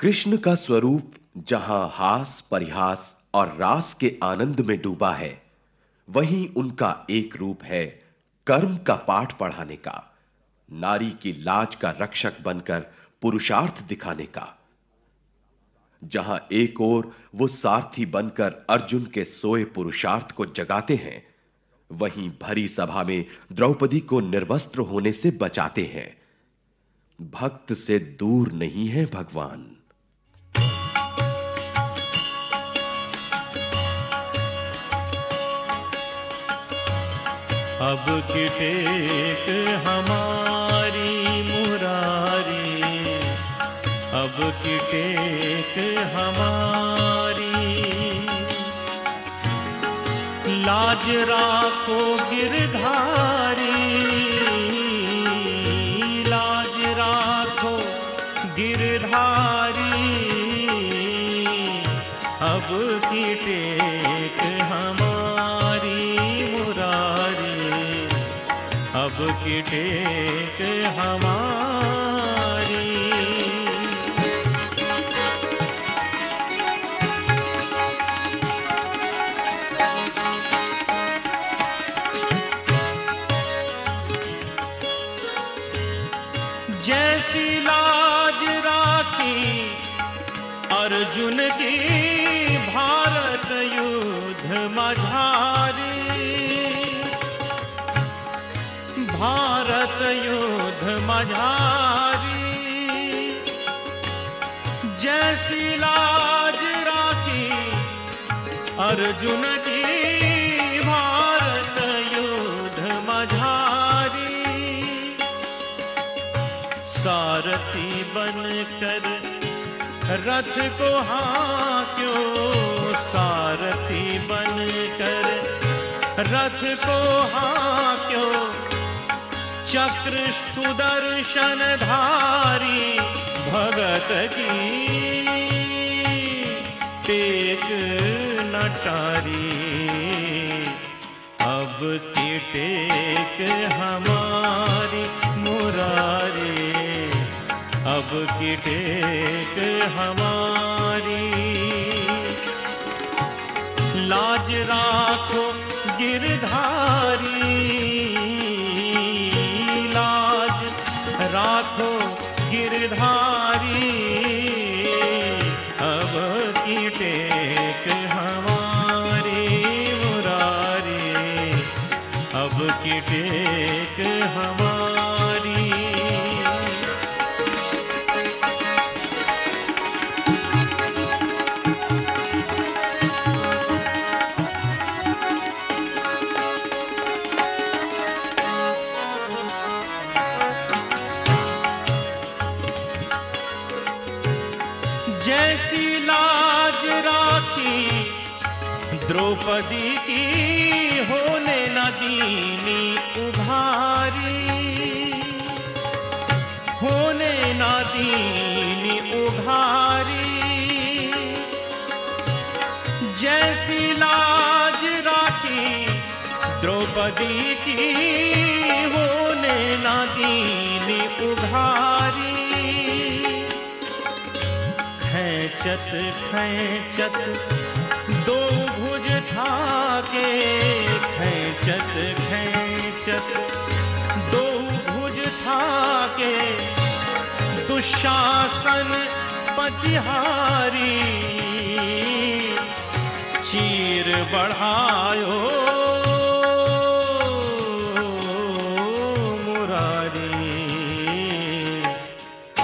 कृष्ण का स्वरूप जहाँ हास, परिहास और रास के आनंद में डूबा है, वहीं उनका एक रूप है कर्म का पाठ पढ़ाने का, नारी की लाज का रक्षक बनकर पुरुषार्थ दिखाने का। जहाँ एक ओर वो सारथी बनकर अर्जुन के सोए पुरुषार्थ को जगाते हैं, वहीं भरी सभा में द्रौपदी को निर्वस्त्र होने से बचाते हैं। भक्त से दूर नहीं है भगवान। अब किटेक हमारी मुरारी। अब किटेक हमारी। लाज राखो गिरधारी। लाज राखो गिरधारी। अब हमारी की टेक हमारी। जैसी लाज राखी अर्जुन की मझारी जैसी लाज राखी अर्जुन की भारत युद्ध मझारी। सारथी बनकर रथ को हाँ क्यों सारथी बनकर रथ को हाँ क्यों चक्र सुदर्शन धारी भगत की। टेक नटारी। अब की टेक हमारी मुरारी। अब की टेक हमारी। लाज राखो गिरधारी राखो गिरधारी अब की टेक हमारी मुरारी अब की टेक हमारी द्रौपदी की होने न दीनी उघारी होने न दीनी उघारी जैसी लाज राखी द्रौपदी की होने न उघारी खैचत खैचत, दो भुज ठाके खैचत खैचत, दो भुज ठाके दुशासन पचिहारी। चीर बढ़ायो मुरारी।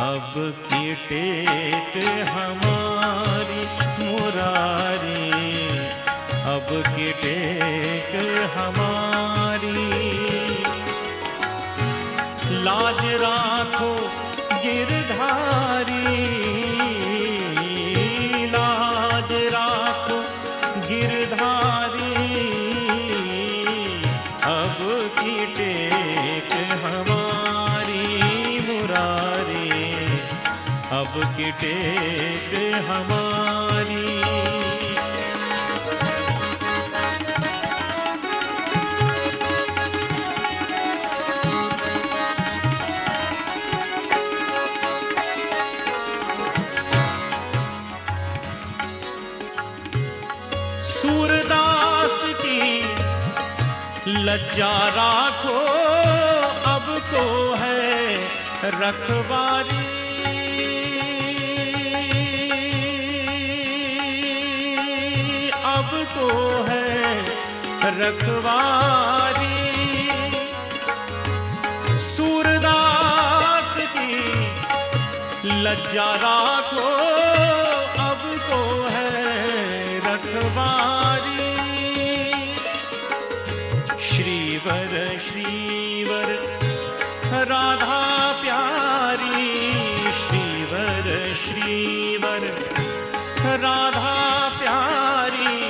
अब की टेक हमारी मुरारी। अब की टेक हमारी। लाज राखो गिरधारी। लाज राखो गिरधारी। अब की टेक हमारी मुरारी। अब की टेक हमारी लज्जा राखो अब को है रखवारी। अब तो है रखवारी। सूरदास की लज्जा राखो श्रीवर। राधा प्यारी श्रीवर श्रीवर। राधा प्यारी,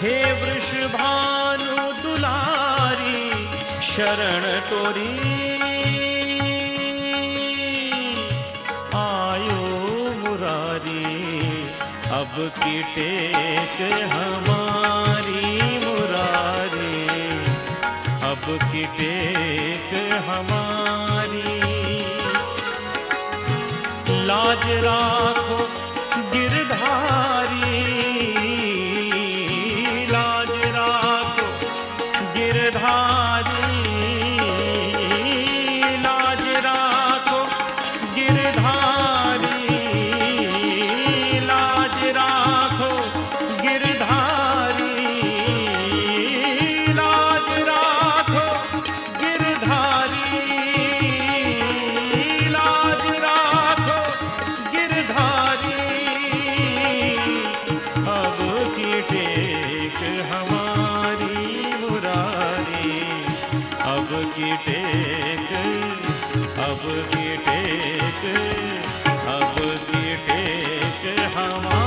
हे वृषभानु दुलारी, शरण तोरी। आयो मुरारी, अब की टेक हमारी की टेक हमारी। लाज राखो अब की टेक अब की टेक हमारी